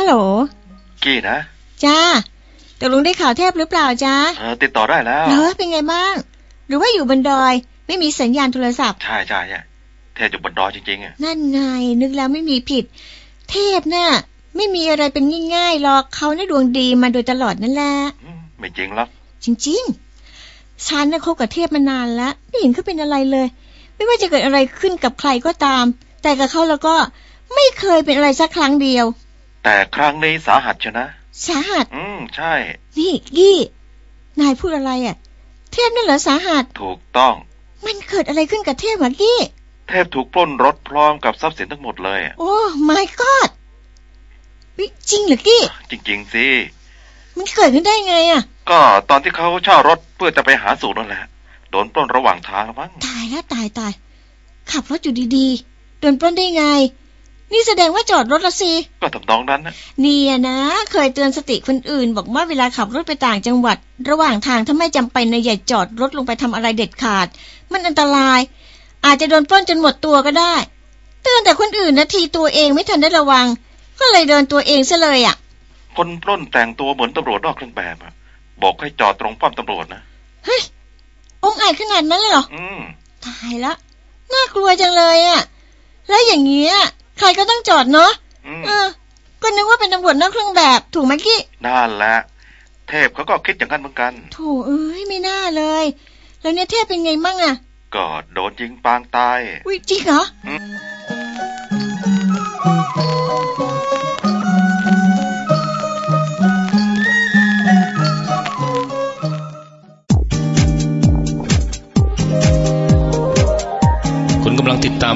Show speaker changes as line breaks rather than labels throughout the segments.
ฮัลโหล
กี้นะ
จ้าตกลงได้ข่าวเทพหรือเปล่าจ้า
เออติดต่อได้แล้ว
เหรอเป็นไงบ้าง หรือว่าอยู่บนดอย ไม่มีสัญญาณโทรศัพท์
ใช่ใช่ใช่เทพอยู่บนดอยจริงๆอะ
นั่นไงนึกแล้วไม่มีผิด เทพน่ะไม่มีอะไรเป็นง่ายๆหรอกเขาในดวงดีมาโดยตลอดนั่นแหละ
อืมไม่จริงหรอก
จริงๆฉันน่ะคบกับเทพมานานแล้วไม่เห็นเขาเป็นอะไรเลย ไม่ว่าจะเกิดอะไรขึ้นกับใครก็ตาม แต่กับเขาแล้วก็ไม่เคยเป็นอะไรสักครั้งเดียว
แต่ครั้งนี้สาหัสชนะ
สาหัส
อืม ใช่
นี่กี้ นายพูดอะไรอะ เทพนั่นเหรอสาหัส
ถูกต้อง
มันเกิดอะไรขึ้นกับเทพวะกี้
เทพถูกปล้นรถพร้อมกับทรัพย์สินทั้งหมดเลยอะ
โอ้ my god วิจริงเหรอกี้
จริง ๆ สิ
มันเกิดขึ้นได้ไงอะ
ก็ตอนที่เขาเช่ารถเพื่อจะไปหาสูตรนั่นแหละ โดนปล้นระหว่างทางแล้วมั้ง
ตายแล้วตายตาย ขับรถอยู่ดีๆ โดนปล้นได้ไง นี่แสดงว่าจอดรถละสิ
ก็ทำนองนั้นนะ
เนี่ยนะ เคยเตือนสติคนอื่น บอกว่าเวลาขับรถไปต่างจังหวัด ระหว่างทางถ้าไม่จำเป็นนะอย่าจอดรถลงไปทำอะไรเด็ดขาด มันอันตราย อาจจะโดนปล้นจนหมดตัวก็ได้ เตือนแต่คนอื่นนะทีตัวเองไม่ทันได้ระวัง ก็เลยเดินตัวเองซะเลยอะ
คนปล้นแต่งตัวเหมือนตำรวจนอกเครื่องแบบอะบอกให้จอดตรงป้อมตำรวจนะ
เฮ้ยองค์อาจขนาดนั้นเลยเหรอ
อืม
ตายละน่ากลัวจังเลยอะ่ะแล้วอย่างเงี้ย ใครก็ต้องจอดเนาะ
อืม
เออ ก็นึกว่าเป็นตำรวจนอกเครื่องแบบถูกไหมกี้
นั่นแหละเทพเขาก็คิดอย่างนั้นเหมือนกัน
โถเอ้ยไม่น่าเลย แล้วเนี่ยเทพเป็นไงมั่งอะ
ก็โดนยิงปางตาย
อุ้ยจริงเหรอ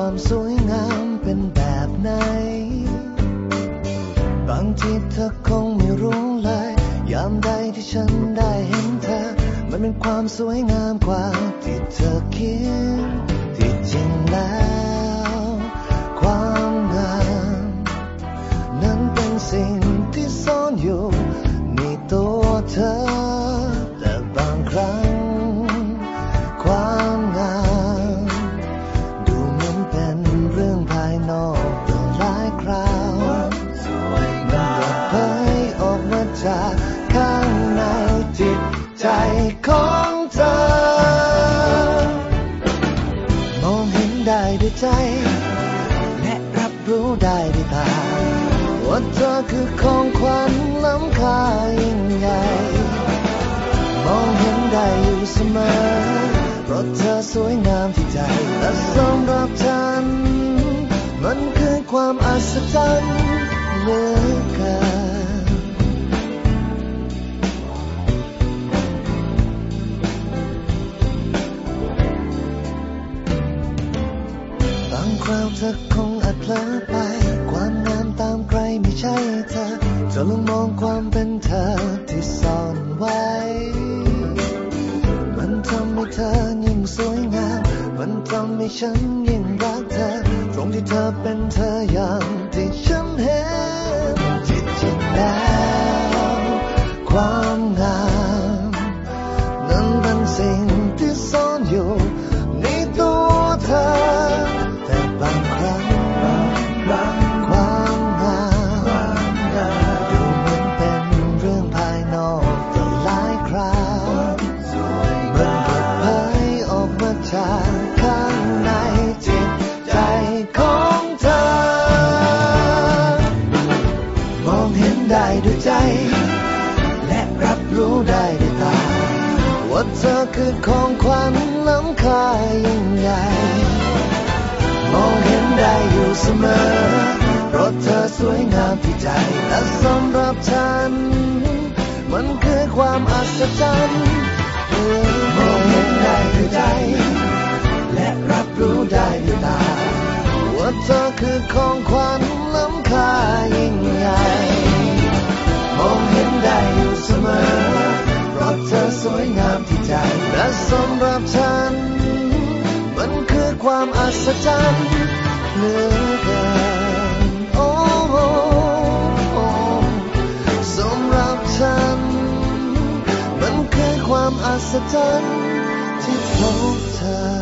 ความสวยงามเป็นแบบไหน บางทีเธอคงไม่รู้เลย ยามใดที่ฉันได้เห็นเธอ มันเป็นความสวยงามกว่า ด้วยใจ และรู้ได้ด้วยตาว่าเธอคือของขวัญล้ำค่ายิ่งใหญ่มองเห็นได้อยู่เสมอเพราะเธอสวยงามที่ใจและสำหรับฉัน มันคือความอัศจรรย์เหลือเกิน ครามเธอคงอาจเพลอไป ความงามตามใครไม่ใช่เธอจะลองมองความเป็นเธอที่ซ่อนไว้ มันทำให้เธอยิ่งสวยงาม มันทำให้ฉันยิ่งรักเธอ ตรงที่เธอเป็นเธออย่างที่ฉัน ใหญ่ มองเห็นได้อยู่เสมอเพราะเธอสวยงามที่ใจและสำหรับฉัน มันคือความอัศจรรย์มองเห็นได้ด้วยใจ และรับรู้ได้ด้วยตาว่าเธอคือของขวัญล้ำค่ายิ่งใหญ่มองเห็นได้อยู่เสมอเพราะเธอสวยงามที่ใจและสำหรับฉันมัน คือความอัศจรรย์เหลือเกินโอ้โอ้โอ้สำหรับฉัน มันคือความอัศจรรย์ที่พบเธอ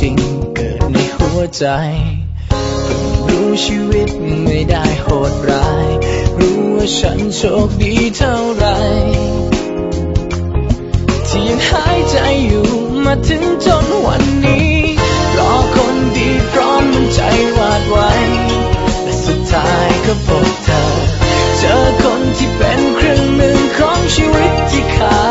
จริงเกิดในหัวใจรู้ชีวิตไม่ได้โหดร้าย รู้ว่าฉันโชคดีเท่าไรที่ยังหายใจอยู่มาถึงจนวันนี้รอคนดีพร้อมมันใจวาดไว้และสุดท้ายก็พบเธอ เจอคนที่เป็นครึ่งหนึ่งของชีวิตที่ขาด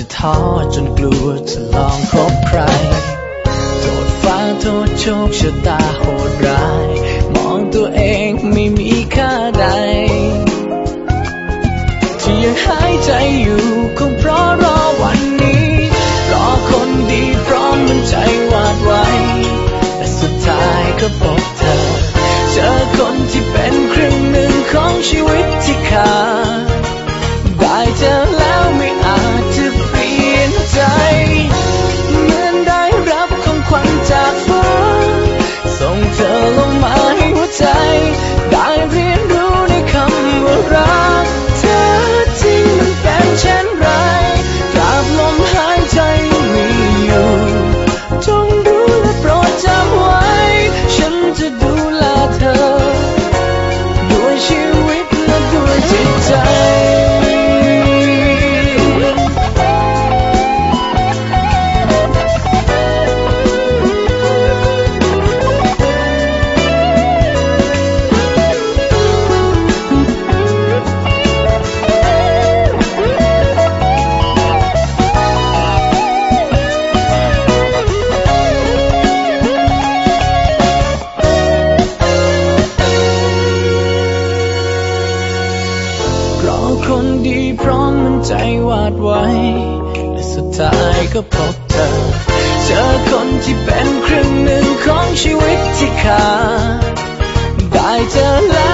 จะท้อจนกลัวจะลองคบใคร โทษฟ้าโทษโชคชะตาโหดร้าย มองตัวเองไม่มีค่าใด ที่ยังหายใจอยู่คงเพราะรอวันนี้ รอคนดีพร้อมมันใจวาดไว้ แต่สุดท้ายก็พบเธอ เจอคนที่เป็นครึ่งหนึ่งของชีวิตที่ขาด 爱着。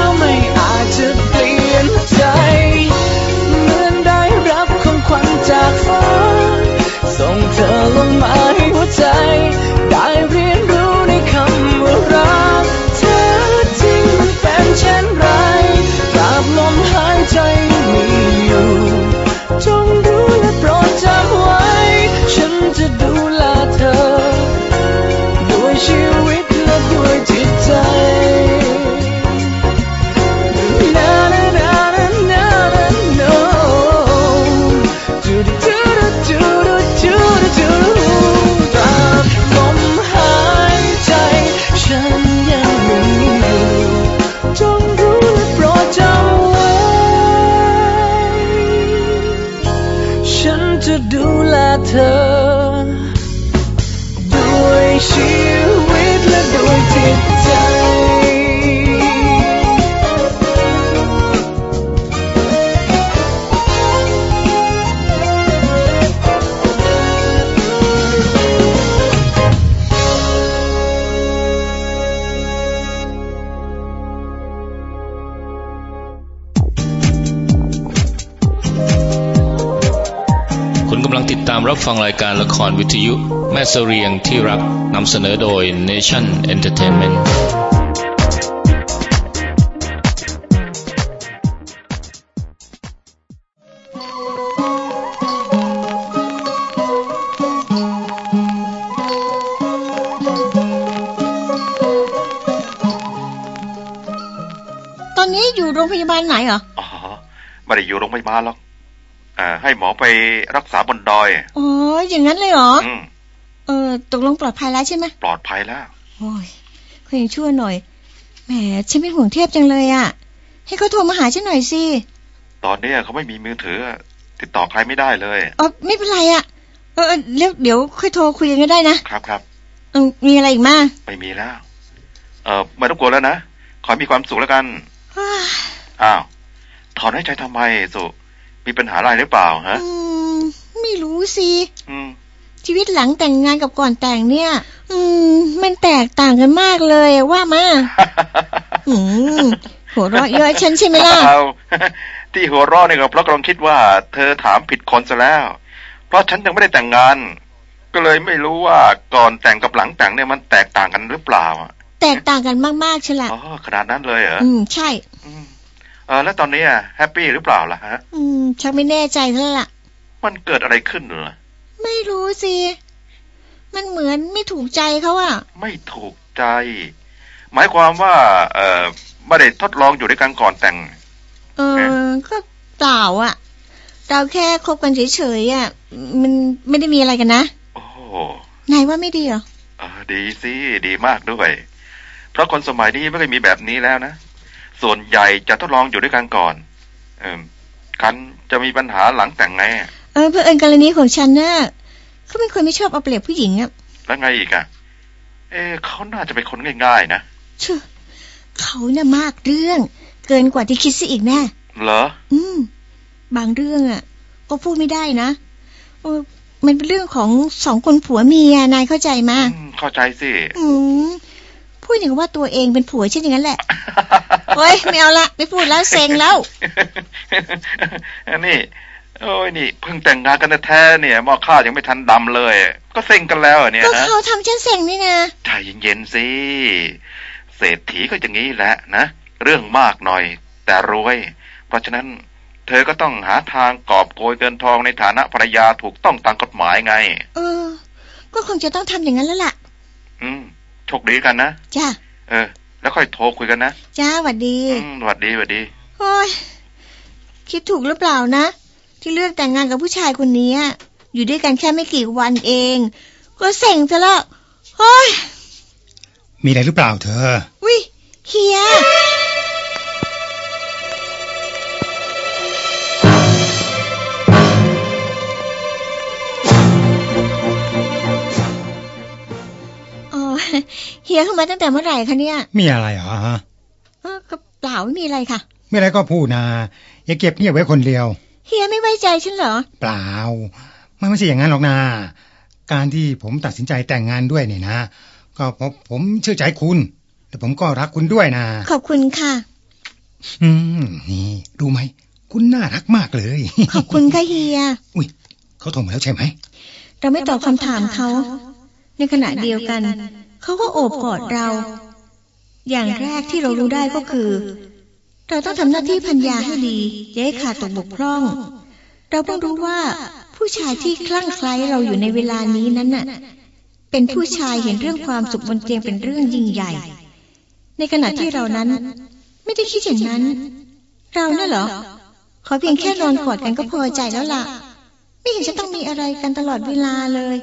to do latter. รับ
ฟังรายการละครวิทยุ แม่เสเรียงที่รักนำเสนอโดย Nation Entertainment
ตอนนี้อยู่โรงพยาบาลไหนเหรอ
อ๋อ ไม่ได้อยู่โรงพยาบาลหรอก ให้หมอไปรักษาบนดอย
อ๋ออย่างนั้นเลยเหรอเออตกลงปลอดภัยแล้วใช่ไหม
ปลอดภัยแล้ว
โอ้ยเขายังชั่วหน่อยแหมฉันเป็นห่วงเทพจังเลยอะ ให้เขาโทรมาหาฉันหน่อยสิ
ตอนนี้เขาไม่มีมือถือ ติดต่อใครไม่ได้เลย
อ๋อไม่เป็นไรอะเออเดี๋ยวค่อยโทรคุยกันก็ได้นะครับ
ครับ
มีอะไรอีกมา
ไม่มีแล้ว เออไม่ต้องกลัวแล้วนะขอมีความสุขแล้วกัน
อ้า
วถอนหายใจทำไมสุ มีปัญหาอะไรหรือเปล่าฮะ
อืม ไม่รู้สิ
อืม
ชีวิตหลังแต่งงานกับก่อนแต่งเนี่ย อืม มันแตกต่างกันมากเลยว่ามาอืมหัวเราะเยอะฉันใช่ไหมล่ะ
เอาที่หัวเราะเนี่ยก็เพราะกำลังคิดว่า เธอถามผิดคนซะแล้ว เพราะฉันยังไม่ได้แต่งงาน ก็เลยไม่รู้ว่าก่อนแต่งกับหลังแต่งเนี่ยมันแตกต่างกันหรือเปล่าอะ
แตกต่างกันมากๆใช่ละ
อ๋อขนาดนั้นเลยเหรอ
อืมใช่
อืมเออแล้วตอนนี้อะแฮปปี้หรือเปล่าล่ะฮะ
อืม ชักไม่แน่ใจแล้วล่ะ
มันเกิดอะไรขึ้นเหรอ
ไม่รู้สิ มันเหมือนไม่ถูกใจเขาอะ
ไม่ถูกใจ หมายความว่า เออไม่ได้ทดลองอยู่ด้วยกันก่อนแต่ง
เออ ก็เปล่าอะเราแค่คบกันเฉยๆอะมันไม่ได้มีอะไรกันนะ
โอ้โห
นายว่าไม่ดีเหรอ
เออดีสิ ดีมากด้วย เพราะคนสมัยนี้ไม่เคยมีแบบนี้แล้วนะ ส่วนใหญ่จะทดลองอยู่ด้วยกันก่อน เออกันจะมีปัญหาหลังแต่งไง
เออเพื่อเอิญกรณีของฉันน่ะเขาเป็นคนไม่ชอบเอาเปรียบผู้หญิงอะ
แล้วไงอีกอะเอะเขาน่าจะเป็นคนง่ายๆนะ
เชื่อเขาน่ะมากเรื่อง เกินกว่าที่คิดซะอีกแน่
เหรอ
อืม บางเรื่องอะก็พูดไม่ได้นะเออมันเป็นเรื่องของสองคนผัวเมียนายเข้าใจมา
อืมเข้าใจสิ
อืม พูดอย่างกับว่าตัวเองเป็นผัวเช่นอย่างนั้นแหละโอ๊ยไม่เอาละไม่พูดแล้วเซ็งแล้ว
อันนี้โอ้ยนี่เพิ่งแต่งงานกันแท้ๆเนี่ยหม้อข้าวยังไม่ทันดำเลย ก็เซ็งกันแล้วเหรอเนี่ย
ก็
นะ
เขาทำฉันเซ็งนี่นะ
ใจเย็นๆสิเศรษฐีก็อย่างนี้แหละนะเรื่องมากหน่อย แต่รวย เพราะฉะนั้น เธอก็ต้องหาทางกอบโกยเงินทองในฐานะภรรยาถูกต้องตามกฎหมายไง
เออ ก็คงจะต้องทำอย่างนั้นแล้วล่ะ
อืมโชคดีกันนะ
จ้า
เออ แล้วค่อยโทรคุยกันนะ
จ้าหวัดดี
อืมสวัสดีสวัสดี
โอ้ยคิดถูกหรือเปล่านะ ที่เลือกแต่งงานกับผู้ชายคนนี้อะอยู่ด้วยกันแค่ไม่กี่วันเอง ก็เซ็งซะแล้วโอ้ย
มีอะไรหรือเปล่าเธอ
วิเฮีย เฮียเข้ามาตั้งแต่เมื่อไหร่คะเนี่ย
มีอะไรเหรอฮะ
เออก็เปล่าไม่มีอะไรค่ะ
มีอะไรก็พูดนะอย่าเก็บเงียบไว้คนเดียว
เฮียไม่ไว้ใจฉันเหรอ
เปล่า มันไม่ใช่อย่างนั้นหรอกนะการที่ผมตัดสินใจแต่งงานด้วยเนี่ยนะ ก็เพราะผมเชื่อใจคุณและผมก็รักคุณด้วยนะ
ขอบคุณค่ะ
อืมนี่รู้ไหมคุณน่ารักมากเลย
ขอบคุณค่ะเฮีย
อุ้ยเขาโทรมาแล้วใช่ไหม
เราไม่ตอบคำถามเขา ในขณะเดียวกัน เขาก็โอบกอดเรา อย่างแรกที่เรารู้ได้ก็คือ เราต้องทำหน้าที่พันยาให้ดีอย่าให้ขาดตกบกพร่อง เราเพิ่งรู้ว่าผู้ชายที่คลั่งไคล้เราอยู่ในเวลานี้นั้นน่ะ เป็นผู้ชายเห็นเรื่องความสุขบนเตียงเป็นเรื่องยิ่งใหญ่ ในขณะที่เรานั้น ไม่ได้คิดอย่างนั้น เราน่ะเหรอขอเพียงแค่นอนกอดกันก็พอใจแล้วล่ะ ไม่เห็นจะต้องมีอะไรกันตลอดเวลาเลย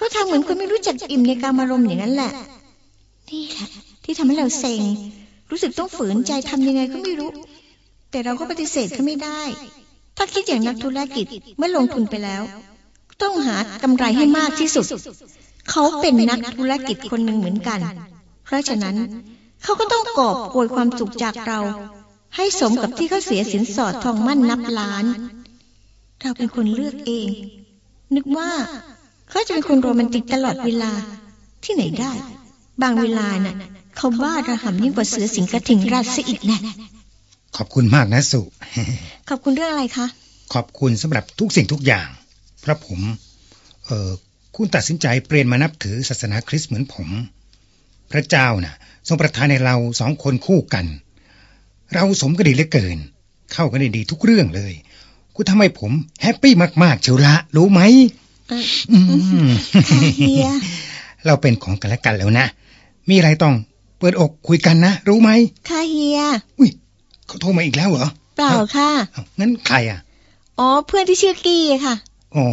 เขาทำเหมือนคนไม่รู้จักอิ่มในการมารมณ์อย่างนั้นแหละ นี่แหละที่ทำให้เราเซ็ง รู้สึกต้องฝืนใจทำยังไงก็ไม่รู้ แต่เราก็ปฏิเสธเขาไม่ได้ ถ้าคิดอย่างนักธุรกิจเมื่อลงทุนไปแล้ว ต้องหากำไรให้มากที่สุด เขาเป็นนักธุรกิจคนหนึ่งเหมือนกัน เพราะฉะนั้นเขาก็ต้องกอบโกยความสุขจากเรา ให้สมกับที่เขาเสียสินสอดทองมั่นนับล้าน เราเป็นคนเลือกเอง นึกว่า เขาจะเป็นคนโรแมนติกตลอดเวลาที่ไหนได้ บางเวลาน่ะ เขาบ้าระห่ำยิ่งกว่าเสือสิงกระทิงราชซะอีกแน่
ขอบคุณมากนะสุ
ขอบคุณเรื่องอะไรคะ
ขอบคุณสำหรับทุกสิ่งทุกอย่าง เพราะผม เออคุณตัดสินใจเปลี่ยนมานับถือศาสนาคริสต์เหมือนผม พระเจ้าน่ะ ทรงประทานในเราสองคนคู่กัน เราสมกันดีเหลือเกิน เข้ากันได้ดีทุกเรื่องเลย คุณทำให้ผมแฮปปี้มากๆเชียวละรู้ไหม
เอ่อ
อืม
ค่ะเฮีย
เราเป็นของกันและกันแล้วนะ มีอะไรต้อง เปิดอกคุยกันนะ รู้ไหม
ค่ะเฮีย
อุ้ยเขาโทรมาอีกแล้วเหรอ
เปล่าค่ะ
เอ้างั้นใครอะ
อ๋อ เพื่อนที่ชื่อกี้ค่ะ
อ๋อ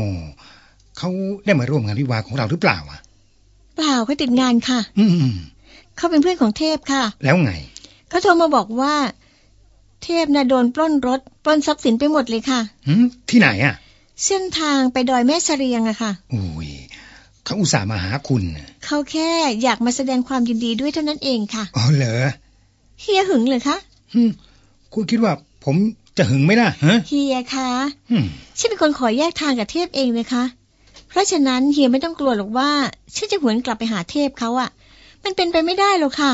เขาได้มาร่วมงานวิวาห์ของเราหรือเปล่าอะ
เปล่าเขาติดงานค่ะ
อืม
เขาเป็นเพื่อนของเทพค่ะ
แล้วไง
เขาโทรมาบอกว่า เทพน่ะโดนปล้นรถปล้นทรัพย์สินไปหมดเลยค่ะ
หืมที่ไหนอะ
เส้นทางไปดอยแม่เสรียงอะค่ะ
อุ้ยเขาอุตส่าห์มาหาคุณน่ะ
เขาแค่อยากมาแสดงความยินดีด้วยเท่านั้นเองค่ะ
อ๋อเหรอ
เฮียหึงเลยคะ
หืมคุณคิดว่าผมจะหึงไหมล่ะฮะ
เฮียคะ
หืม
ฉันเป็นคนขอแยกทางกับเทพเองนะคะ เพราะฉะนั้นเฮียไม่ต้องกลัวหรอกว่าฉันจะหวนกลับไปหาเทพเขาอะมันเป็นไปไม่ได้หรอกค่ะ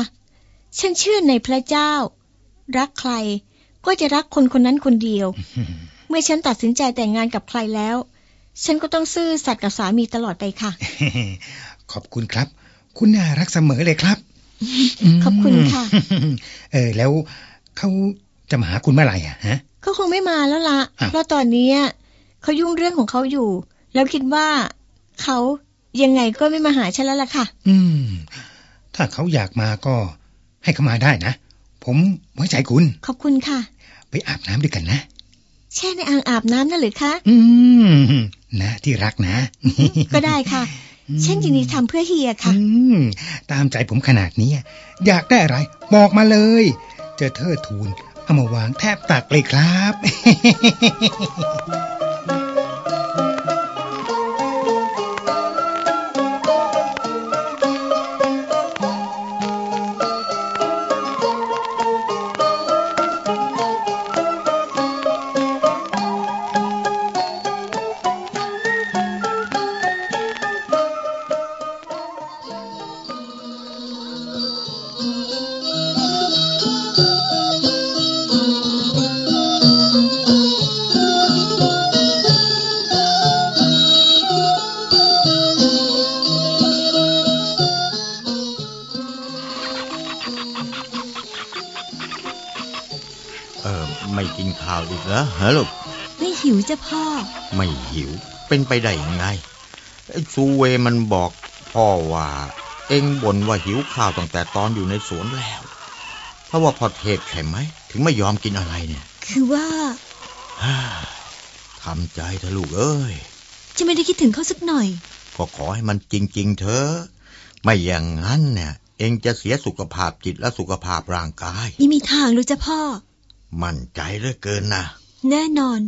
ฉันเชื่อในพระเจ้า รักใครก็จะรักคนคนนั้นคนเดียวเมื่อฉันตัดสินใจแต่งงานกับใครแล้ว ฉันก็ต้องซื่อสัตย์กับสามีตลอดไปค่ะ
ขอบคุณครับ คุณน่ารักเสมอเลยครับ
ขอบคุณค่ะ
เออแล้วเขาจะมาหาคุณเมื่อไหร่อะฮะ
เขาคงไม่มาแล้วละ
อ้าว
เพราะตอนเนี้ยเขายุ่งเรื่องของเขาอยู่ แล้วคิดว่าเขายังไงก็ไม่มาหาฉันแล้วล่ะค่ะ
อืม ถ้าเขาอยากมาก็ให้เขามาได้นะ ผมไว้ใจคุณ
ขอบคุณค่ะ
ไปอาบน้ำด้วยกันนะ
แช่ในอ่างอาบน้ำนั่นหรือคะ
อืม นะ ที่รักนะ
ก็ได้ค่ะฉันยินดีทำเพื่อเฮียค่ะ
อืม ตามใจผมขนาดนี้ อยากได้อะไร บอกมาเลยเจอเธอทูลเอามาวางแทบตักเลยครับ
จ้ะพ่อ
ไม่หิว เป็นไปได้ยังไงไอ้ซูเวมันบอกพ่อว่า เอ็งบ่นว่าหิวข้าวตั้งแต่ตอนอยู่ในสวนแล้ว เพราะว่าพอเทพใช่ไหม ถึงไม่ยอมกินอะไรเนี่ย
คือว่า
ฮ่าทำใจเถอะลูกเอ้ย
จะไม่ได้คิดถึงเขาสักหน่อย
ก็ขอให้มันจริง ๆ เถอะ ไม่อย่างนั้นเนี่ยเอ็งจะเสียสุขภาพจิตและสุขภาพร่างกาย
ไม่มีทางเลยจ้ะพ่อ
มั่นใจเหลือเกินนะ
แน่นอน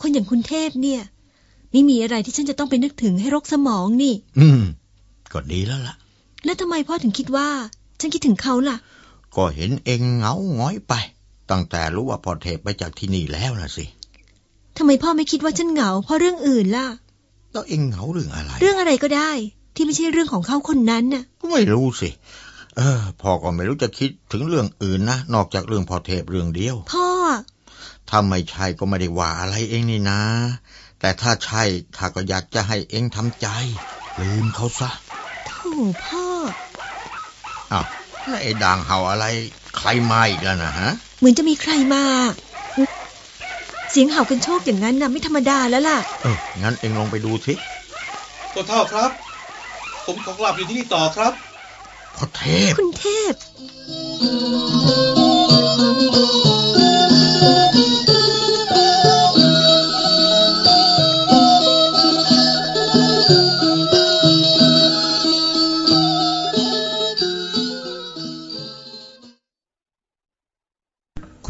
คนอย่างคุณเทพเนี่ย ไม่มีอะไรที่ฉันจะต้องไปนึกถึงให้รกสมองนี่
อืม ก็ดีแล้วล่ะ
แล้วทำไมพ่อถึงคิดว่า ฉันคิดถึงเขาล่ะ
ก็เห็นเองเหงาหงอยไป ตั้งแต่รู้ว่าพ่อเทพไปจากที่นี่แล้วนะสิ
ทำไมพ่อไม่คิดว่าฉันเหงาเพราะเรื่องอื่นล่ะ
แล้วเองเหงาเรื่องอะไร
เรื่องอะไรก็ได้ ที่ไม่ใช่เรื่องของเขาคนนั้นน่ะ
ก็ไม่รู้สิ เออพ่อก็ไม่รู้จะคิดถึงเรื่องอื่นนะ นอกจากเรื่องพ่อเทพเรื่องเดียว
พ่อ
ถ้าไม่ใช่ก็ไม่ได้ว่าอะไรเองนี่นะ แต่ถ้าใช่ข้าก็อยากจะให้เองทำใจ ลืมเขาซะ
โถพ่อ
อ้าวแล้วไอ้ด่างเห่าอะไรใครมาอีกแล้วนะฮะ
เหมือนจะมีใครมา เสียงเห่ากันโชคอย่างนั้นน่ะไม่ธรรมดาแล้วล่ะ
เอองั้นเองลองไปดูสิ
พ่อเท่าครับ ผมขอกลับอยู่ที่นี่ต่อครับ
พ่อเทพ
คุณเทพ